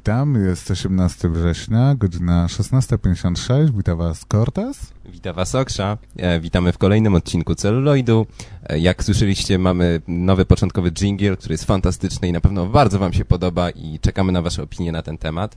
Witam, jest 18 września, godzina 16.56. Witam Was Cortez. Witam Was Oksza. E, witamy w kolejnym odcinku Celluloidu. E, jak słyszeliście, mamy nowy początkowy jingle, który jest fantastyczny i na pewno bardzo Wam się podoba i czekamy na Wasze opinie na ten temat.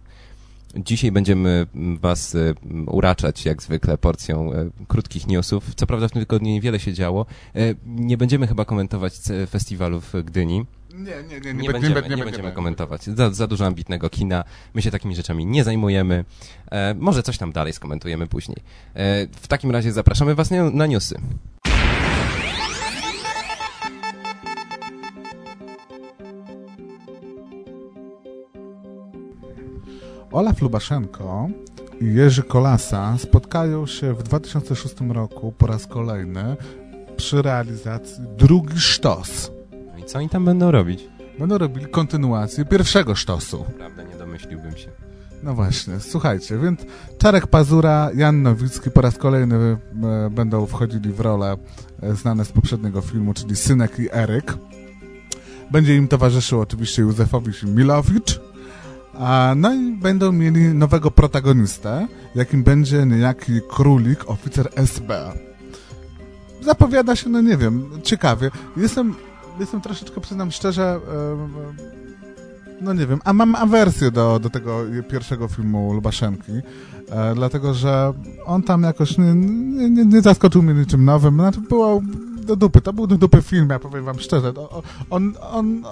Dzisiaj będziemy Was e, uraczać, jak zwykle, porcją e, krótkich newsów. Co prawda w tym tygodniu niewiele się działo. E, nie będziemy chyba komentować c- festiwalu w Gdyni. Nie, nie, nie, Nie, będziemy, nie, będziemy komentować. Za, za dużo ambitnego kina. My się takimi rzeczami nie zajmujemy. E, może coś tam dalej skomentujemy później. E, w takim razie zapraszamy Was na, na newsy. Olaf Lubaszenko i Jerzy Kolasa spotkają się w 2006 roku po raz kolejny przy realizacji drugi sztos. No i co oni tam będą robić? Będą robili kontynuację pierwszego sztosu. Prawda, nie domyśliłbym się. No właśnie, słuchajcie, więc Czarek Pazura, Jan Nowicki po raz kolejny e, będą wchodzili w rolę e, znane z poprzedniego filmu, czyli Synek i Eryk. Będzie im towarzyszył oczywiście Józefowicz Milowicz, a, no i będą mieli nowego protagonistę, jakim będzie niejaki królik, oficer SB. Zapowiada się, no nie wiem, ciekawie. Jestem, jestem troszeczkę, przyznam szczerze, no nie wiem, a mam awersję do, do tego pierwszego filmu Lubaszenki, e, dlatego że on tam jakoś nie, nie, nie, zaskoczył mnie niczym nowym, znaczy było do dupy, to był do dupy film, ja powiem wam szczerze, to, on, on,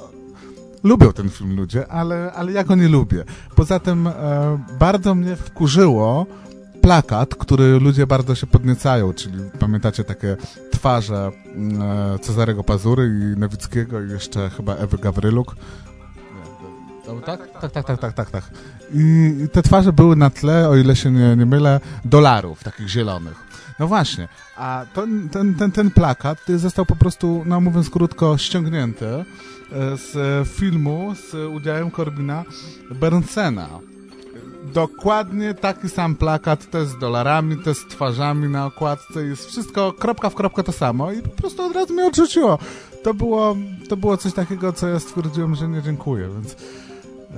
lubią ten film ludzie, ale, ale ja go nie lubię. Poza tym e, bardzo mnie wkurzyło plakat, który ludzie bardzo się podniecają, czyli pamiętacie takie twarze e, Cezarego Pazury i Nowickiego i jeszcze chyba Ewy Gawryluk, tak? Tak, tak, tak, tak, tak, tak. I te twarze były na tle, o ile się nie, nie mylę, dolarów takich zielonych. No właśnie, a ten, ten, ten, ten plakat został po prostu, no mówiąc krótko, ściągnięty z filmu z udziałem Corbina Bernsena. Dokładnie taki sam plakat, te z dolarami, te z twarzami na okładce, jest wszystko kropka w kropkę to samo i po prostu od razu mnie odrzuciło. To było, to było coś takiego, co ja stwierdziłem, że nie dziękuję, więc,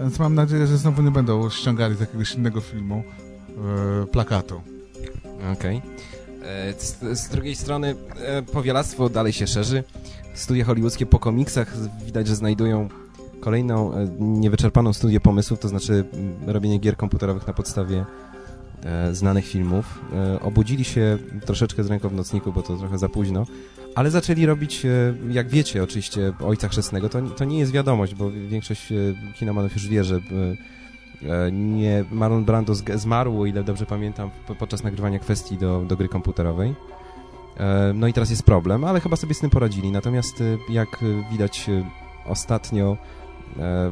więc mam nadzieję, że znowu nie będą ściągali z jakiegoś innego filmu e, plakatu. Okej. E, Z, z drugiej strony e, powielactwo dalej się szerzy. Studia hollywoodzkie po komiksach widać, że znajdują kolejną e, niewyczerpaną studię pomysłów, to znaczy m, robienie gier komputerowych na podstawie e, znanych filmów. E, obudzili się troszeczkę z ręką w nocniku, bo to trochę za późno, ale zaczęli robić, e, jak wiecie oczywiście, Ojca Chrzestnego. To, to nie jest wiadomość, bo większość e, kinomanów już wie, że e, e, nie Marlon Brando zmarł, ile dobrze pamiętam, po- podczas nagrywania kwestii do, do gry komputerowej. E, No i teraz jest problem, ale chyba sobie z tym poradzili. Natomiast e, jak e, widać e, ostatnio e,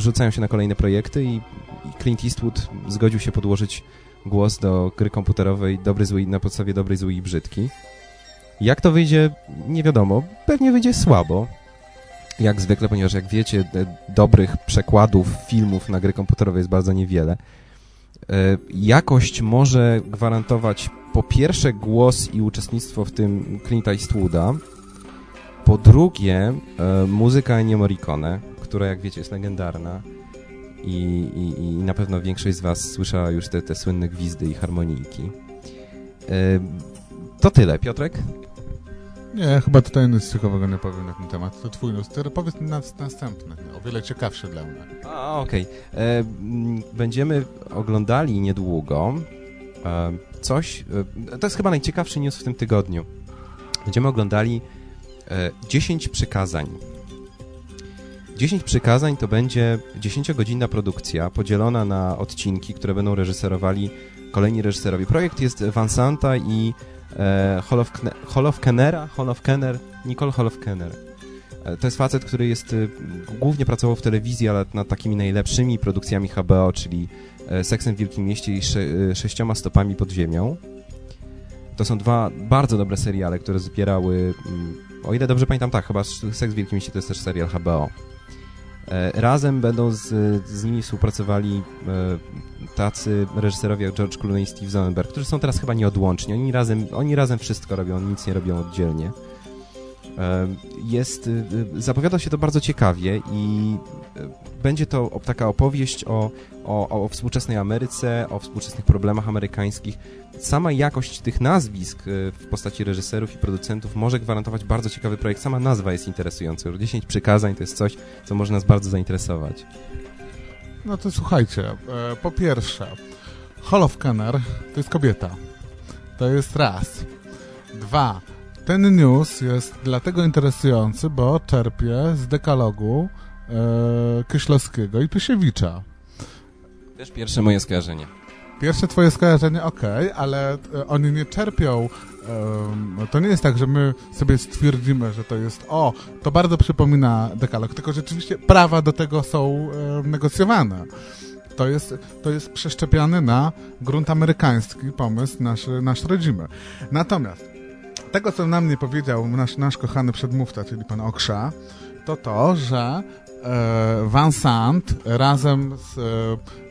rzucają się na kolejne projekty i Clint Eastwood zgodził się podłożyć głos do gry komputerowej Dobry, Zły, na podstawie Dobry, Zły i Brzydki. Jak to wyjdzie, nie wiadomo. Pewnie wyjdzie słabo. Jak zwykle, ponieważ jak wiecie, dobrych przekładów filmów na gry komputerowe jest bardzo niewiele. E, Jakość może gwarantować po pierwsze głos i uczestnictwo w tym Clint'a Eastwooda, po drugie e, muzyka Ennio Morricone, która jak wiecie jest legendarna i, i, i na pewno większość z was słyszała już te, te słynne gwizdy i harmonijki. E, To tyle, Piotrek? Nie, chyba tutaj nic ciekawego nie powiem na ten temat. To twój news. Ty powiedz nas, następny, o wiele ciekawszy dla mnie. A, okej. E, mm, Będziemy oglądali niedługo e, coś, e, to jest chyba najciekawszy news w tym tygodniu. Będziemy oglądali e, 10 przykazań. 10 przykazań to będzie 10-godzinna produkcja podzielona na odcinki, które będą reżyserowali kolejni reżyserowie. Projekt jest Vansanta i e, Holof- Holofkenera, Holofkener, Nicole Holofkener. E, To jest facet, który jest y, głównie pracował w telewizji, ale nad takimi najlepszymi produkcjami HBO, czyli e, Seksem w Wielkim Mieście i sze, e, Sześcioma Stopami pod Ziemią. To są dwa bardzo dobre seriale, które zbierały, mm, o ile dobrze pamiętam, tak, chyba Seks w Wielkim Mieście to jest też serial HBO. E, razem będą z, z nimi współpracowali e, tacy reżyserowie jak George Clooney i Steve Zonenberg, którzy są teraz chyba nieodłączni. Oni razem, oni razem wszystko robią, nic nie robią oddzielnie. Jest, zapowiada się to bardzo ciekawie i będzie to taka opowieść o, o, o współczesnej Ameryce, o współczesnych problemach amerykańskich. Sama jakość tych nazwisk w postaci reżyserów i producentów może gwarantować bardzo ciekawy projekt. Sama nazwa jest interesująca. 10 przykazań to jest coś, co może nas bardzo zainteresować. No to słuchajcie, e, po pierwsze, Holof Kenner to jest kobieta. To jest raz. Dwa, ten news jest dlatego interesujący, bo czerpie z dekalogu e, Kyślowskiego i Pysiewicza. Też pierwsze moje skojarzenie. Pierwsze twoje skojarzenie, ok, ale e, oni nie czerpią to nie jest tak, że my sobie stwierdzimy, że to jest o, to bardzo przypomina dekalog, tylko rzeczywiście prawa do tego są negocjowane. To jest, to jest przeszczepiany na grunt amerykański pomysł nasz, nasz rodzimy. Natomiast tego, co nam nie powiedział nasz, nasz kochany przedmówca, czyli pan Oksza, to to, że e, Sant razem z,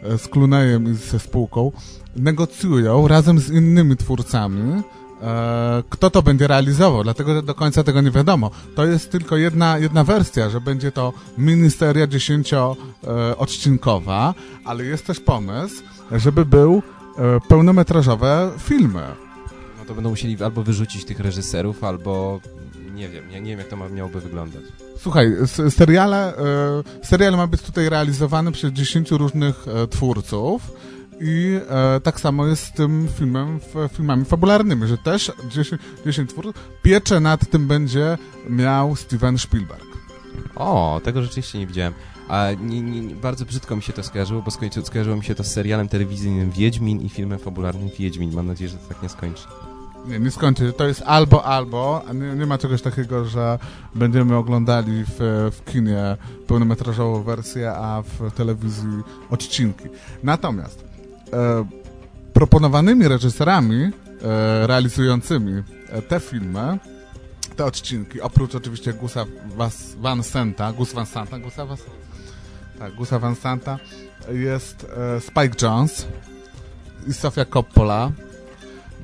e, z Cluneyem i ze spółką negocjują razem z innymi twórcami E, kto to będzie realizował, dlatego że do końca tego nie wiadomo. To jest tylko jedna, jedna wersja, że będzie to ministeria dziesięcioodcinkowa, ale jest też pomysł, żeby był e, pełnometrażowe filmy. To będą musieli albo wyrzucić tych reżyserów, albo nie wiem, ja nie wiem jak to ma, miałoby wyglądać. Słuchaj, seriale, e, serial ma być tutaj realizowany przez 10 różnych twórców i e, tak samo jest z tym filmem, filmami fabularnymi, że też 10, 10 twórców pieczę nad tym będzie miał Steven Spielberg. O, tego rzeczywiście nie widziałem. A nie, nie, bardzo brzydko mi się to skojarzyło, bo skończy, skojarzyło mi się to z serialem telewizyjnym Wiedźmin i filmem fabularnym Wiedźmin. Mam nadzieję, że to tak nie skończy. Nie, nie skończy. To jest albo, albo. Nie, nie ma czegoś takiego, że będziemy oglądali w, w kinie pełnometrażową wersję, a w telewizji odcinki. Natomiast e, proponowanymi reżyserami e, realizującymi e, te filmy, te odcinki, oprócz oczywiście Gusa Van Santa, Gus Van Santa, Gusa Van, tak, Gusa Van Santa, jest e, Spike Jones i Sofia Coppola,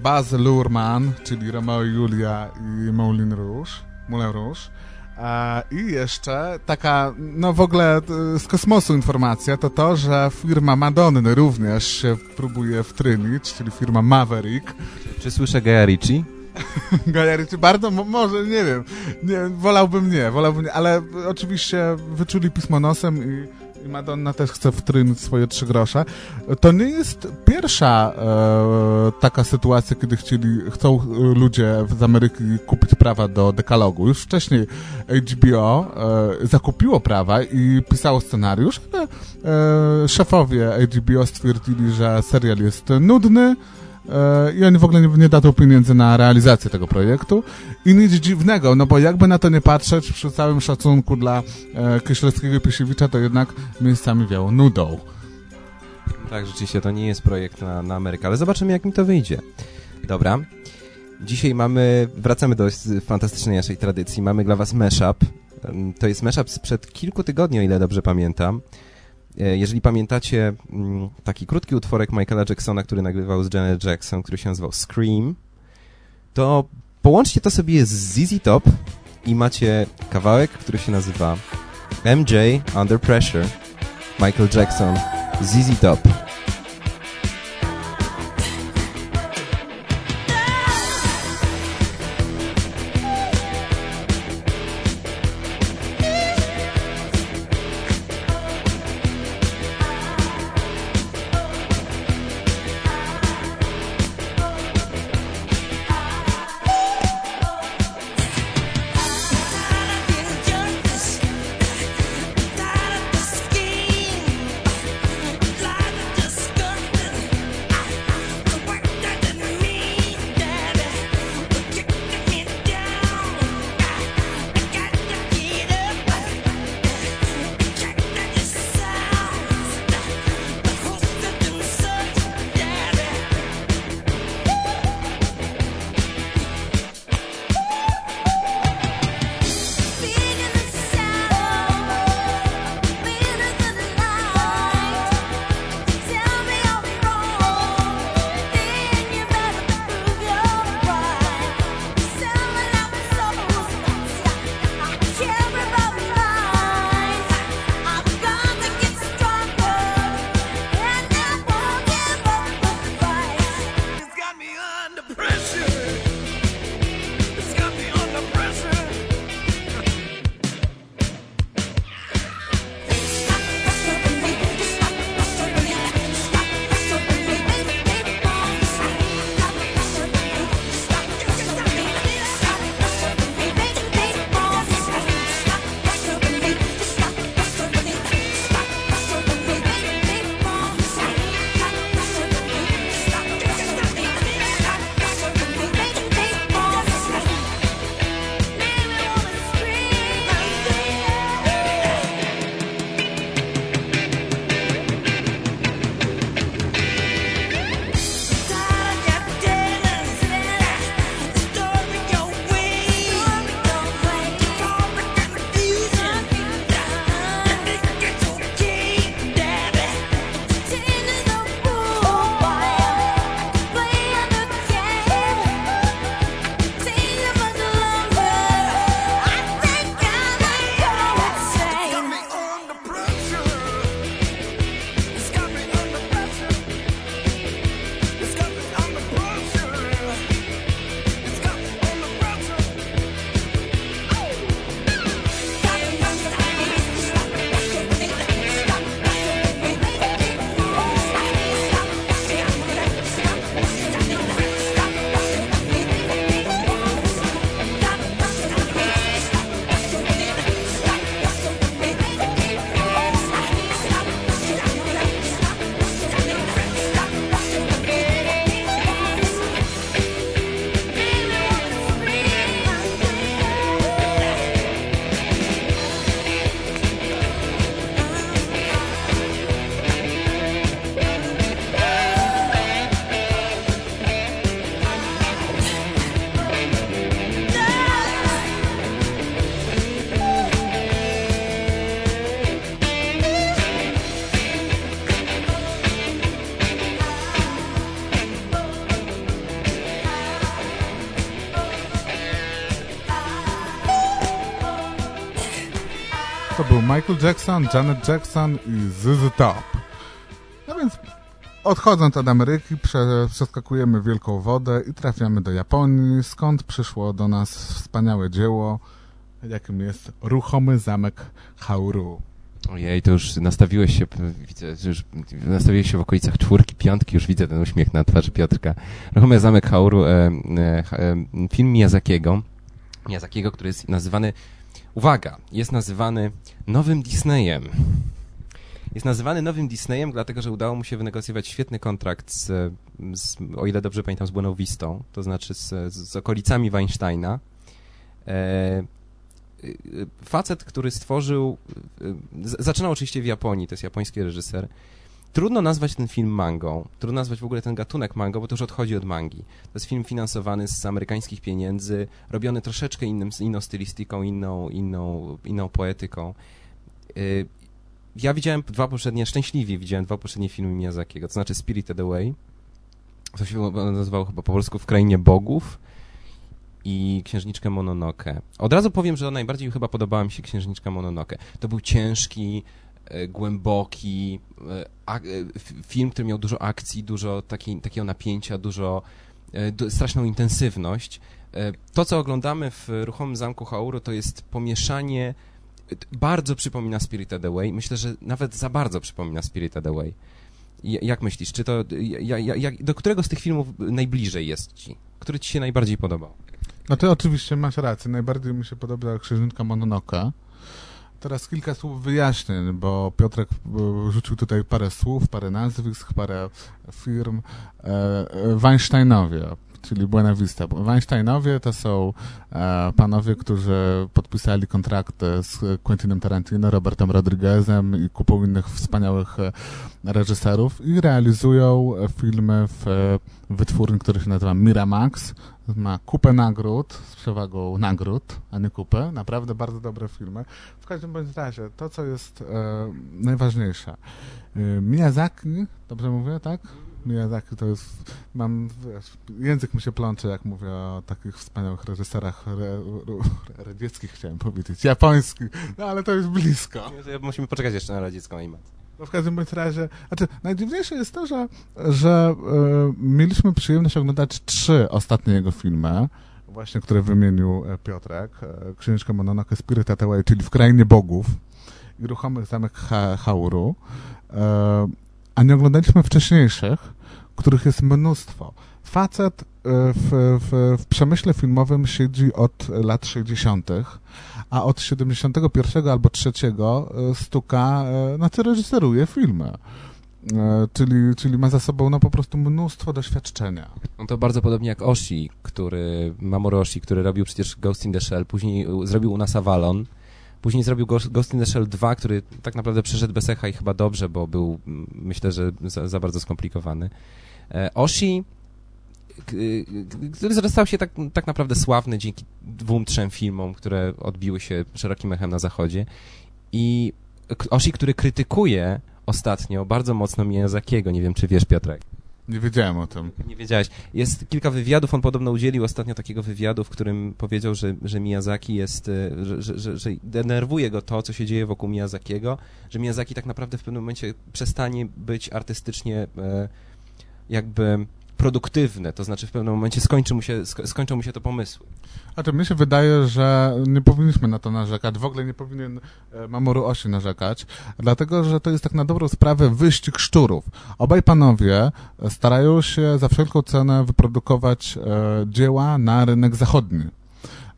Baz Luhrmann, czyli Romeo i Julia i Moulin Rouge, Moulin Rouge, i jeszcze taka, no w ogóle z kosmosu informacja, to to, że firma Madonny również się próbuje wtrynić, czyli firma Maverick. Czy, czy słyszę Gaia Ricci? Gaia Ricci bardzo, może, nie wiem, nie, wolałbym nie, wolałbym nie, ale oczywiście wyczuli pismo nosem i i Madonna też chce wtrynić swoje trzy grosze. To nie jest pierwsza e, taka sytuacja, kiedy chcieli, chcą ludzie z Ameryki kupić prawa do dekalogu. Już wcześniej HBO e, zakupiło prawa i pisało scenariusz, ale e, szefowie HBO stwierdzili, że serial jest nudny, i oni w ogóle nie, nie dadzą pieniędzy na realizację tego projektu. I nic dziwnego, no bo jakby na to nie patrzeć, przy całym szacunku dla e, Kieślowskiego i Piesiewicza, to jednak miejscami wiało nudą. Tak, rzeczywiście to nie jest projekt na, na Amerykę, ale zobaczymy jak mi to wyjdzie. Dobra. Dzisiaj mamy, wracamy do fantastycznej naszej tradycji. Mamy dla was mashup. To jest mashup sprzed kilku tygodni, o ile dobrze pamiętam. E, jeżeli pamiętacie mm, taki krótki utworek Michaela Jacksona, który nagrywał z Janet Jackson, który się nazywał Scream, to połączcie to sobie z ZZ Top i macie kawałek, który się nazywa MJ Under Pressure, Michael Jackson, ZZ Top. Michael Jackson, Janet Jackson i ZZ Top. No więc odchodząc od Ameryki prze, przeskakujemy wielką wodę i trafiamy do Japonii, skąd przyszło do nas wspaniałe dzieło, jakim jest ruchomy zamek Hauru. Ojej, to już nastawiłeś się, widzę, już nastawiłeś się w okolicach czwórki, piątki, już widzę ten uśmiech na twarzy Piotrka. Ruchomy zamek Hauru, e, e, e, film Miyazakiego, Miyazakiego, który jest nazywany, uwaga, jest nazywany nowym Disneyem. Jest nazywany nowym Disneyem, dlatego że udało mu się wynegocjować świetny kontrakt z, z o ile dobrze pamiętam, z Bueną Vistą, to znaczy z, z okolicami Weinsteina. E, facet, który stworzył. Zaczynał oczywiście w Japonii, to jest japoński reżyser. Trudno nazwać ten film mangą. Trudno nazwać w ogóle ten gatunek mango, bo to już odchodzi od mangi. To jest film finansowany z amerykańskich pieniędzy, robiony troszeczkę innym, inną stylistyką, inną, inną, inną poetyką. Ja widziałem dwa poprzednie, szczęśliwie widziałem dwa poprzednie filmy Miyazakiego, to znaczy Spirited Away, to się nazywało chyba po polsku W Krainie Bogów i Księżniczkę Mononoke. Od razu powiem, że najbardziej chyba podobała mi się Księżniczka Mononoke. To był ciężki, głęboki e, e, film, który miał dużo akcji, dużo taki, takiego napięcia, dużo straszną intensywność. To, co oglądamy w Ruchomym Zamku Hauru, to jest pomieszanie bardzo przypomina Spirited Away. Myślę, że nawet za bardzo przypomina Spirited Away. Jak myślisz, czy to, do którego z tych filmów najbliżej jest ci? Który ci się najbardziej podobał? No ty oczywiście masz rację. Najbardziej mi się podoba Księżniczka Mononoka. Teraz kilka słów wyjaśnień, bo Piotrek e, rzucił tutaj parę słów, parę nazwisk, parę firm. E, e, Weinsteinowie czyli Buena Vista. Weinsteinowie to są e, panowie, którzy podpisali kontrakty z Quentinem Tarantino, Robertem Rodriguezem i kupą innych wspaniałych e, reżyserów i realizują filmy w e, wytwórni, który się nazywa Miramax. Ma kupę nagród, z przewagą nagród, a nie kupę. Naprawdę bardzo dobre filmy. W każdym bądź razie, to co jest e, najważniejsze. E, Miyazaki, dobrze mówię, tak? Miyazaki to jest, mam, wiesz, język mi się plącze, jak mówię o takich wspaniałych reżyserach re, radzieckich, chciałem powiedzieć, japońskich, no ale to jest blisko. Musimy poczekać jeszcze na radziecką animację. No w każdym bądź razie, znaczy najdziwniejsze jest to, że, że e, mieliśmy przyjemność oglądać trzy ostatnie jego filmy, właśnie, które wymienił e, Piotrek, e, Księżniczka Mononoke Spirit Away, czyli W Krainie Bogów i Ruchomy Zamek ha Hauru, a nie oglądaliśmy wcześniejszych, których jest mnóstwo. Facet e, w, w, w przemyśle filmowym siedzi od lat 60., a od 71 albo 3 e, stuka, e, znaczy reżyseruje filmy. Czyli, czyli ma za sobą no, po prostu mnóstwo doświadczenia. No to bardzo podobnie jak Oshi, który, Mamoru Oshi, który robił przecież Ghost in the Shell, później zrobił u nas Avalon, Później zrobił Ghost in the Shell 2, który tak naprawdę przeszedł bez echa i chyba dobrze, bo był, myślę, że za, za bardzo skomplikowany. E, Oshi, który stał się tak, tak naprawdę sławny dzięki dwóm, trzem filmom, które odbiły się szerokim echem na zachodzie. I Oshi, który krytykuje ostatnio bardzo mocno Miyazakiego, nie wiem czy wiesz Piotrek. Nie wiedziałem o tym. Nie wiedziałeś. Jest kilka wywiadów, on podobno udzielił ostatnio takiego wywiadu, w którym powiedział, że, że Miyazaki jest, e, że, że, że, że denerwuje go to, co się dzieje wokół Miyazakiego, że Miyazaki tak naprawdę w pewnym momencie przestanie być artystycznie e, jakby produktywne, to znaczy w pewnym momencie skończy mu się, skończą mu się to pomysły. A to mi się wydaje, że nie powinniśmy na to narzekać. W ogóle nie powinien e, Mamoru Osi narzekać, dlatego, że to jest tak na dobrą sprawę wyścig szczurów. Obaj panowie starają się za wszelką cenę wyprodukować e, dzieła na rynek zachodni.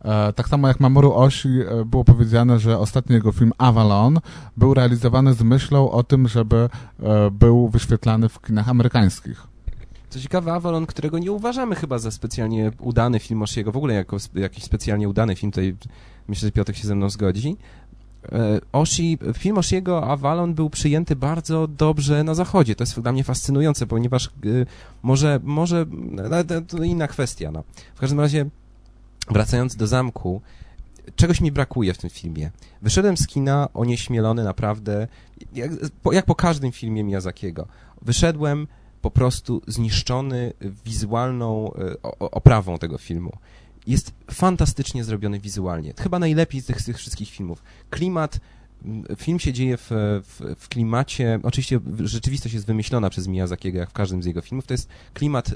E, tak samo jak Mamoru Osi e, było powiedziane, że ostatni jego film Avalon był realizowany z myślą o tym, żeby e, był wyświetlany w kinach amerykańskich. Co ciekawe, Avalon, którego nie uważamy chyba za specjalnie udany film Oshiego, w ogóle jako jakiś specjalnie udany film, tutaj myślę, że Piotr się ze mną zgodzi. E, Oshi, film Oshiego Avalon był przyjęty bardzo dobrze na zachodzie. To jest dla mnie fascynujące, ponieważ y, może, może, to inna kwestia. No. W każdym razie, wracając do zamku, czegoś mi brakuje w tym filmie. Wyszedłem z kina onieśmielony naprawdę, jak, jak po każdym filmie Miyazakiego. Wyszedłem po prostu zniszczony wizualną e, oprawą tego filmu. Jest fantastycznie zrobiony wizualnie. Chyba najlepiej z tych, z tych wszystkich filmów. Klimat film się dzieje w, w, w, klimacie, oczywiście rzeczywistość jest wymyślona przez Miyazakiego, jak w każdym z jego filmów, to jest klimat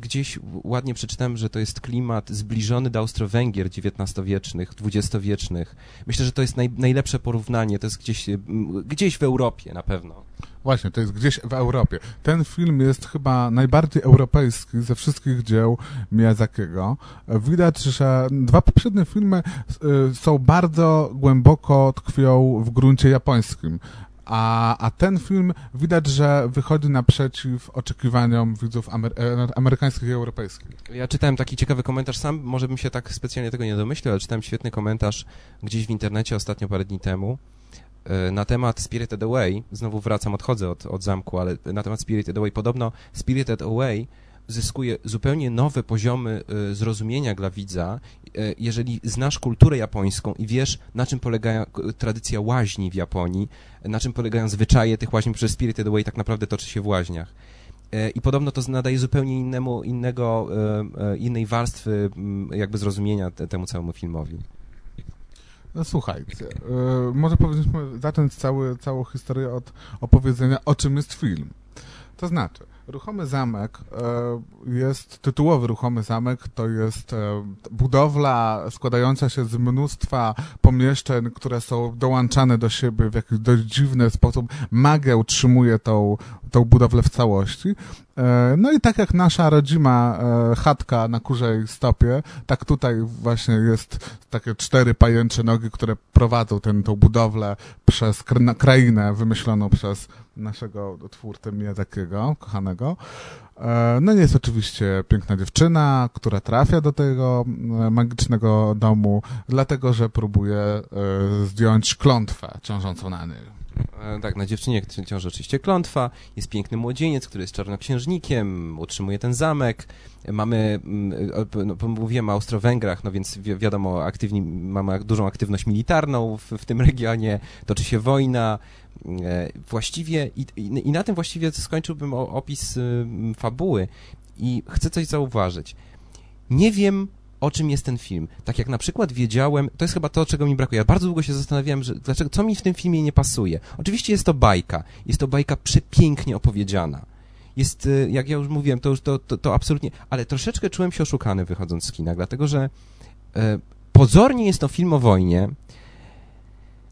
gdzieś ładnie przeczytałem, że to jest klimat zbliżony do Austro-Węgier XIX-wiecznych, XX-wiecznych. Myślę, że to jest naj, najlepsze porównanie, to jest gdzieś, gdzieś w Europie na pewno. Właśnie, to jest gdzieś w Europie. Ten film jest chyba najbardziej europejski ze wszystkich dzieł Miyazakiego. Widać, że dwa poprzednie filmy y, są bardzo głęboko tkwią w gruncie japońskim. A, a ten film widać, że wychodzi naprzeciw oczekiwaniom widzów e, amerykańskich i europejskich. Ja czytałem taki ciekawy komentarz sam, może bym się tak specjalnie tego nie domyślił, ale czytałem świetny komentarz gdzieś w internecie ostatnio parę dni temu e, na temat Spirited Away. Znowu wracam, odchodzę od, od zamku, ale na temat Spirited Away. Podobno Spirited Away zyskuje zupełnie nowe poziomy y, zrozumienia dla widza, y, jeżeli znasz kulturę japońską i wiesz, na czym polega tradycja łaźni w Japonii, na czym polegają zwyczaje tych łaźni, przez Spirited Away tak naprawdę toczy się w łaźniach. I podobno to nadaje zupełnie innemu, innego, innej warstwy mm, jakby zrozumienia temu całemu filmowi. No słuchajcie, może powinniśmy zacząć cały, całą historię od opowiedzenia, o czym jest film. To znaczy, Ruchomy zamek e, jest, tytułowy ruchomy zamek to jest e, budowla składająca się z mnóstwa pomieszczeń, które są dołączane do siebie w jakiś dość dziwny sposób. Magia utrzymuje tą, tą budowlę w całości. E, no i tak jak nasza rodzima chatka na kurzej stopie, tak tutaj właśnie jest takie cztery pajęcze nogi, które prowadzą tę budowlę przez krainę wymyśloną przez naszego twórcę Miyazakiego, kochanego. E, no jest oczywiście piękna dziewczyna, która trafia do tego e, magicznego domu, dlatego że próbuje e, zdjąć klątwę ciążącą na niej. Tak, na dziewczynie ciąży oczywiście klątwa, jest piękny młodzieniec, który jest czarnoksiężnikiem, utrzymuje ten zamek, mamy, mm, no, mówiłem o Austro-Węgrach, no więc wi wiadomo, aktywni, mamy dużą aktywność militarną w, w tym regionie, toczy się wojna, E, właściwie i, i, na tym właściwie skończyłbym opis y, fabuły. I chcę coś zauważyć. Nie wiem, o czym jest ten film. Tak jak na przykład wiedziałem, to jest chyba to, czego mi brakuje. Ja bardzo długo się zastanawiałem, że, dlaczego, co mi w tym filmie nie pasuje. Oczywiście jest to bajka. Jest to bajka przepięknie opowiedziana. Jest, y, jak ja już mówiłem, to już to, to, to absolutnie, ale troszeczkę czułem się oszukany wychodząc z kina, dlatego że e, pozornie jest to film o wojnie,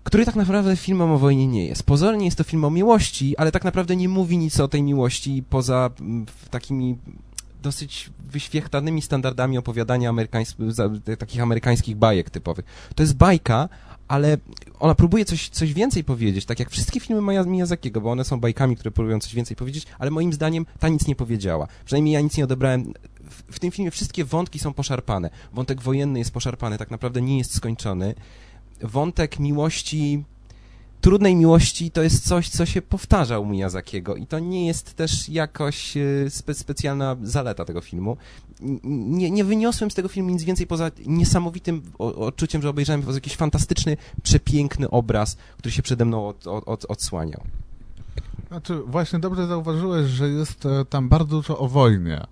który tak naprawdę filmem o wojnie nie jest. Pozornie jest to film o miłości, ale tak naprawdę nie mówi nic o tej miłości poza mm, takimi dosyć wyświechtanymi standardami opowiadania takich amerykańskich bajek typowych. To jest bajka, ale ona próbuje coś, coś więcej powiedzieć, tak jak wszystkie filmy Miyazakiego, bo one są bajkami, które próbują coś więcej powiedzieć, ale moim zdaniem ta nic nie powiedziała. Przynajmniej ja nic nie odebrałem. W, w tym filmie wszystkie wątki są poszarpane. Wątek wojenny jest poszarpany, tak naprawdę nie jest skończony wątek miłości, trudnej miłości to jest coś, co się powtarza u Miyazakiego i to nie jest też jakoś e, spe specjalna zaleta tego filmu. Nie, nie wyniosłem z tego filmu nic więcej poza niesamowitym odczuciem, że obejrzałem jakiś fantastyczny, przepiękny obraz, który się przede mną od, od, odsłaniał. Znaczy, właśnie dobrze zauważyłeś, że jest e, tam bardzo dużo o wojnie.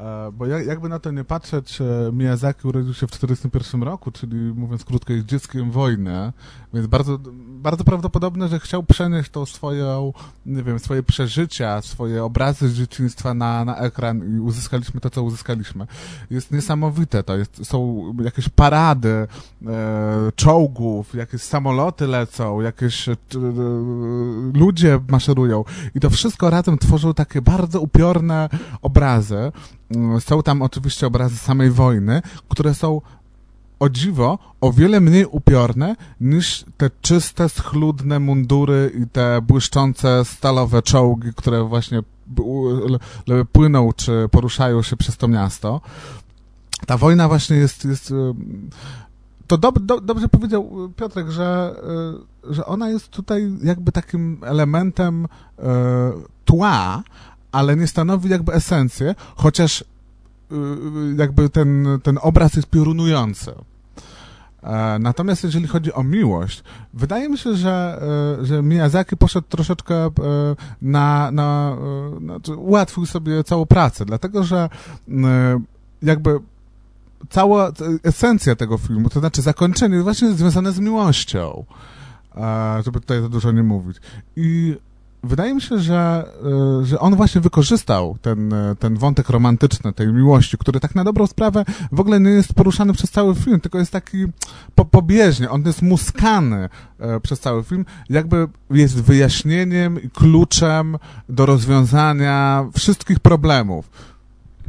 E, bo jakby na to nie patrzeć, e, Miyazaki urodził się w 1941 roku, czyli mówiąc krótko, jest dzieckiem wojny, więc bardzo, bardzo prawdopodobne, że chciał przenieść tą swoją, nie wiem, swoje przeżycia, swoje obrazy z dzieciństwa na, na ekran i uzyskaliśmy to, co uzyskaliśmy. Jest niesamowite to, jest, są jakieś parady e, czołgów, jakieś samoloty lecą, jakieś e, ludzie maszerują i to wszystko razem tworzą takie bardzo upiorne obrazy, są tam oczywiście obrazy samej wojny, które są o dziwo o wiele mniej upiorne niż te czyste, schludne mundury i te błyszczące stalowe czołgi, które właśnie płyną czy poruszają się przez to miasto. Ta wojna właśnie jest, jest to dob, do, dobrze powiedział Piotrek, że, że ona jest tutaj jakby takim elementem e, tła, ale nie stanowi jakby esencję, chociaż y, y, jakby ten, ten obraz jest piorunujący. E, natomiast jeżeli chodzi o miłość, wydaje mi się, że, e, że Miyazaki poszedł troszeczkę e, na, na, na ułatwił sobie całą pracę, dlatego że jakby cała esencja tego filmu, to znaczy zakończenie jest właśnie związane z miłością, żeby tutaj za dużo nie mówić. I wydaje mi się, że, e, że on właśnie wykorzystał ten, e, ten wątek romantyczny, tej miłości, który tak na dobrą sprawę w ogóle nie jest poruszany przez cały film, tylko jest taki po, pobieżnie, on jest muskany e, przez cały film, jakby jest wyjaśnieniem i kluczem do rozwiązania wszystkich problemów.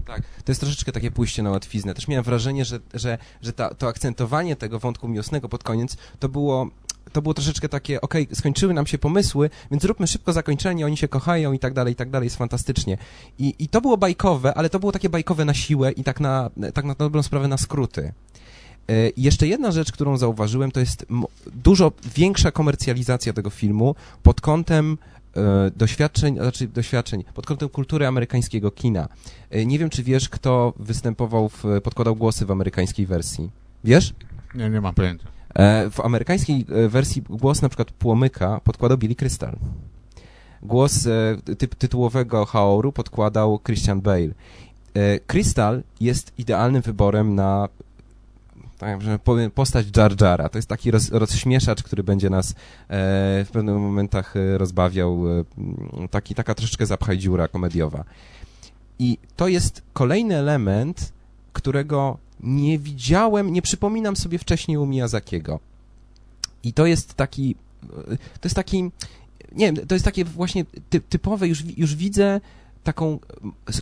Tak, to jest troszeczkę takie pójście na łatwiznę. Też miałem wrażenie, że, że, że ta, to akcentowanie tego wątku miłosnego pod koniec to było to było troszeczkę takie, okej, okay, skończyły nam się pomysły, więc zróbmy szybko zakończenie, oni się kochają i tak dalej, i tak dalej, jest fantastycznie. I, i to było bajkowe, ale to było takie bajkowe na siłę i tak na, tak na dobrą sprawę na skróty. E, jeszcze jedna rzecz, którą zauważyłem, to jest dużo większa komercjalizacja tego filmu pod kątem e, doświadczeń, znaczy doświadczeń, pod kątem kultury amerykańskiego kina. E, nie wiem, czy wiesz, kto występował, w, podkładał głosy w amerykańskiej wersji. Wiesz? Nie, nie mam pojęcia. E, w amerykańskiej e, wersji głos na przykład Płomyka podkładał Billy Crystal. Głos e, typ, tytułowego Haoru podkładał Christian Bale. Crystal jest idealnym wyborem na tak, że postać Jar Jara. To jest taki roz, rozśmieszacz, który będzie nas e, w pewnych momentach rozbawiał. E, taki, taka troszeczkę zapchaj dziura komediowa. I to jest kolejny element, którego nie widziałem, nie przypominam sobie wcześniej u Miyazakiego. I to jest taki, to jest taki, nie wiem, to jest takie właśnie ty, typowe, już, już widzę taką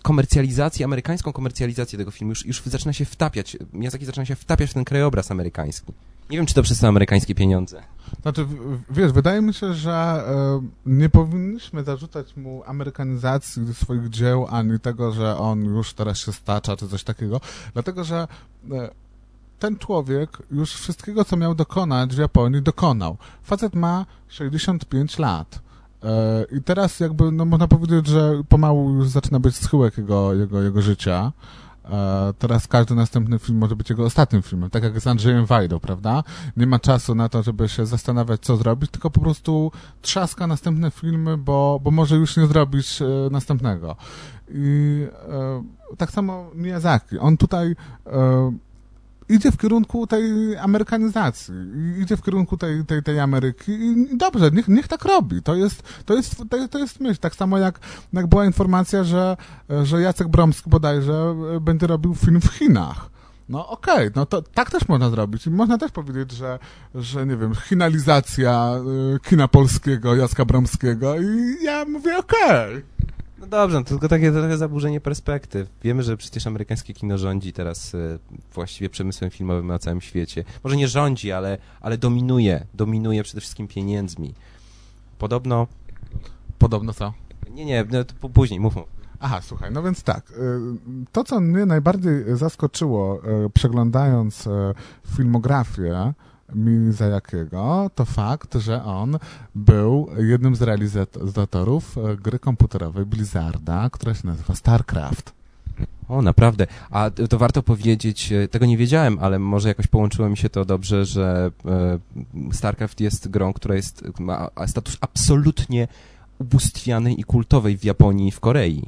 komercjalizację, amerykańską komercjalizację tego filmu, już, już zaczyna się wtapiać, Miyazaki zaczyna się wtapiać w ten krajobraz amerykański. Nie wiem, czy to przez te amerykańskie pieniądze. Znaczy, wiesz, wydaje mi się, że e, nie powinniśmy zarzucać mu amerykanizacji swoich dzieł, ani tego, że on już teraz się stacza, czy coś takiego, dlatego, że e, ten człowiek już wszystkiego, co miał dokonać w Japonii, dokonał. Facet ma 65 lat. E, I teraz jakby, no można powiedzieć, że pomału już zaczyna być schyłek jego, jego, jego życia. E, teraz każdy następny film może być jego ostatnim filmem, tak jak z Andrzejem Wajdą, prawda? Nie ma czasu na to, żeby się zastanawiać, co zrobić, tylko po prostu trzaska następne filmy, bo, bo może już nie zrobisz e, następnego. I e, tak samo Miyazaki. On tutaj e, idzie w kierunku tej amerykanizacji, idzie w kierunku tej, tej, tej Ameryki i dobrze, niech, niech tak robi. To jest, to jest, to jest, to jest myśl. Tak samo jak, jak była informacja, że, że Jacek Bromski bodajże będzie robił film w Chinach. No okej, okay, no to tak też można zrobić. Można też powiedzieć, że, że nie wiem, chinalizacja y, kina polskiego Jacka Bromskiego i ja mówię okej. Okay. No dobrze, no tylko takie trochę zaburzenie perspektyw. Wiemy, że przecież amerykańskie kino rządzi teraz y, właściwie przemysłem filmowym na całym świecie. Może nie rządzi, ale, ale dominuje. Dominuje przede wszystkim pieniędzmi. Podobno... Podobno co? Nie, nie, no to później, mów. Aha, słuchaj, no więc tak. Y, to, co mnie najbardziej zaskoczyło, y, przeglądając filmografię Mizajakiego, to fakt, że on był jednym z realizatorów e, gry komputerowej Blizzarda, która się nazywa StarCraft. O, naprawdę. A to warto powiedzieć, e, tego nie wiedziałem, ale może jakoś połączyło mi się to dobrze, że e, StarCraft jest grą, która jest, ma status absolutnie ubóstwianej i kultowej w Japonii i w Korei.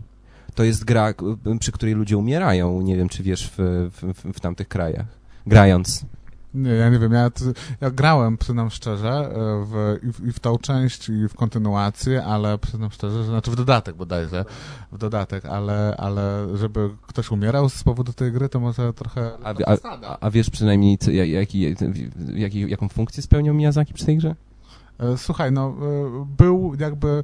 To jest gra, przy której ludzie umierają. Nie wiem, czy wiesz w, w, w tamtych krajach. Grając. Nie, ja nie wiem, ja, ja grałem, przyznam szczerze, e, w, i, w, i w tą część, i w kontynuację, ale przyznam szczerze, że, znaczy w dodatek bodajże, w dodatek, ale, ale żeby ktoś umierał z powodu tej gry, to może trochę... A, a, a, wiesz przynajmniej, co, jaki, jaki, jaką funkcję spełniał Miyazaki przy tej grze? E, słuchaj, no, e, był jakby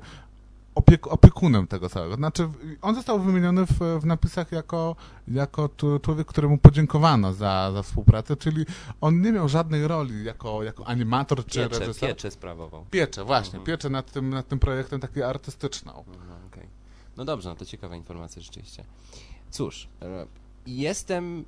opiek opiekunem tego całego. Znaczy, on został wymieniony w, w napisach jako, jako człowiek, któremu podziękowano za, za współpracę, czyli on nie miał żadnej roli jako, jako animator czy piecze, reżyser. Pieczę sprawował. Pieczę, właśnie. Mhm. Pieczę nad tym, nad tym projektem takiej artystyczną. Mhm, okay. No dobrze, no to ciekawa informacja rzeczywiście. Cóż, e, jestem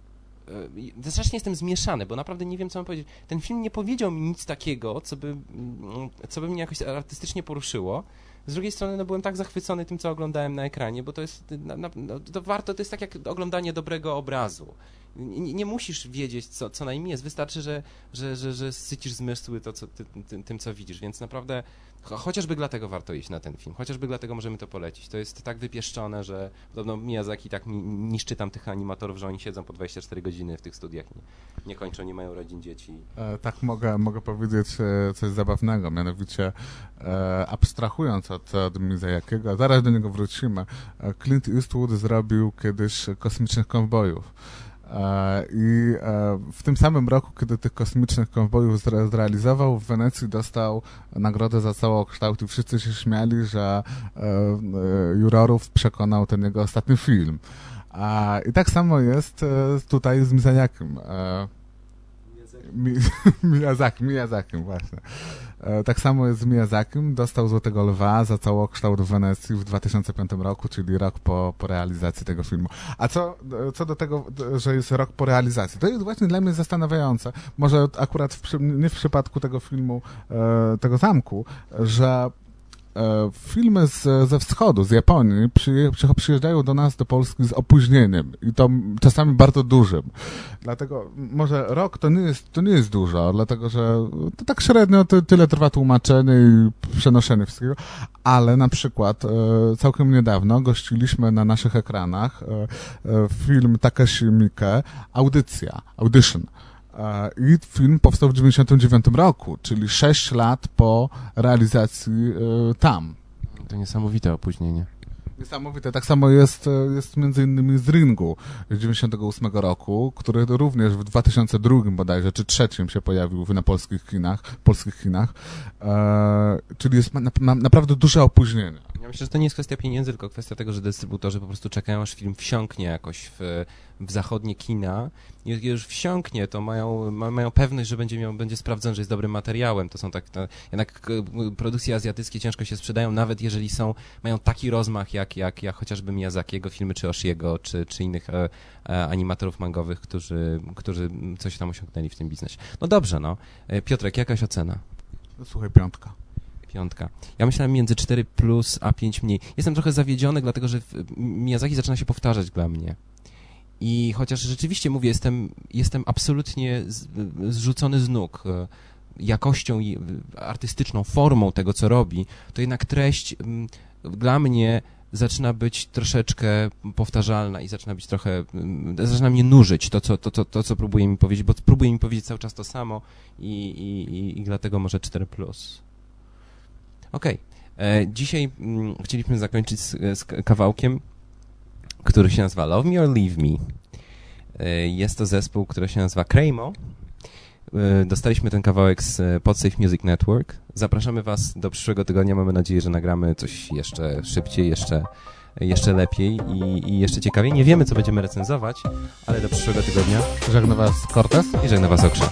e, strasznie jestem zmieszany, bo naprawdę nie wiem, co mam powiedzieć. Ten film nie powiedział mi nic takiego, co by, mm, co by mnie jakoś artystycznie poruszyło. Z drugiej strony no, byłem tak zachwycony tym, co oglądałem na ekranie, bo to jest, na, na, no, to warto, to jest tak jak oglądanie dobrego obrazu. Nie, nie, musisz wiedzieć, co, co na nim jest. Wystarczy, że, że, że, że sycisz zmysły to, co, ty, ty, tym, co widzisz. Więc naprawdę Cho- Chociażby dlatego warto iść na ten film, chociażby dlatego możemy to polecić. To jest tak wypieszczone, że podobno Miyazaki tak ni- niszczy tam tych animatorów, że oni siedzą po 24 godziny w tych studiach, nie, nie kończą, nie mają rodzin, dzieci. E, tak mogę, mogę powiedzieć e, coś zabawnego, mianowicie e, abstrahując od, od Mizajakiego, zaraz do niego wrócimy, e, Clint Eastwood zrobił kiedyś kosmicznych konwojów. E, I e, w tym samym roku, kiedy tych kosmicznych konwojów zre, zrealizował, w Wenecji dostał nagrodę za całokształt i wszyscy się śmiali, że e, jurorów przekonał ten jego ostatni film. I tak samo jest tutaj z Mizajakiem. E, Mi, Miyazaki, Miyazakim, właśnie. E, tak samo jest z Miyazakim. Dostał Złotego Lwa za całokształt w Wenecji w 2005 roku, czyli rok po, po realizacji tego filmu. A co, co do tego, że jest rok po realizacji? To jest właśnie dla mnie zastanawiające. Może akurat w, nie w przypadku tego filmu, e, tego zamku, że e, filmy z, ze wschodu, z Japonii, przy- przyjeżdżają do nas, do Polski z opóźnieniem i to czasami bardzo dużym. Dlatego może rok to nie jest, to nie jest dużo, dlatego że to tak średnio ty, tyle trwa tłumaczenie i przenoszenie wszystkiego, ale na przykład e, całkiem niedawno gościliśmy na naszych ekranach e, e, film Takashi Miike, Audycja, Audition. E, I film powstał w 1999 roku, czyli 6 lat po realizacji e, tam. To niesamowite opóźnienie. Niesamowite. Tak samo jest, e, jest między innymi z Ringu z 98 roku, który również w 2002 bodajże, czy trzecim się pojawił na polskich kinach, polskich kinach. E, czyli jest na, naprawdę duże opóźnienie. Ja myślę, że to nie jest kwestia pieniędzy, tylko kwestia tego, że dystrybutorzy po prostu czekają, aż film wsiąknie jakoś w, w zachodnie kina. I jak już wsiąknie, to mają, ma, mają pewność, że będzie, miał, będzie sprawdzony, że jest dobrym materiałem. To są tak, to, jednak produkcje azjatyckie ciężko się sprzedają, nawet jeżeli są, mają taki rozmach, jak, jak, jak chociażby Miyazakiego filmy, czy Oshiego, czy, czy innych e, e, animatorów mangowych, którzy, którzy coś tam osiągnęli w tym biznesie. No dobrze, no. E, Piotrek, jakaś ocena? Słuchaj, piątka. Piątka. Ja myślałem między 4 plus a 5 mniej. Jestem trochę zawiedziony, dlatego że Miyazaki zaczyna się powtarzać dla mnie. I chociaż rzeczywiście mówię, jestem, jestem absolutnie zrzucony z nóg e, jakością i artystyczną formą tego, co robi, to jednak treść dla mnie zaczyna być troszeczkę powtarzalna i zaczyna być trochę, zaczyna mnie nużyć to, co, to, to, to, co próbuje mi powiedzieć, bo próbuje mi powiedzieć cały czas to samo i, i, i, i dlatego może 4 plus. Okej. E, Dzisiaj mm, chcieliśmy zakończyć z, z kawałkiem, który się nazywa Love Me or Leave Me. E, Jest to zespół, który się nazywa Craymo. E, Dostaliśmy ten kawałek z Podsafe Music Network. Zapraszamy Was do przyszłego tygodnia. Mamy nadzieję, że nagramy coś jeszcze szybciej, jeszcze, jeszcze lepiej i, i jeszcze ciekawiej. Nie wiemy, co będziemy recenzować, ale do przyszłego tygodnia Żegnam Was Cortez. i żegna Was Okrze.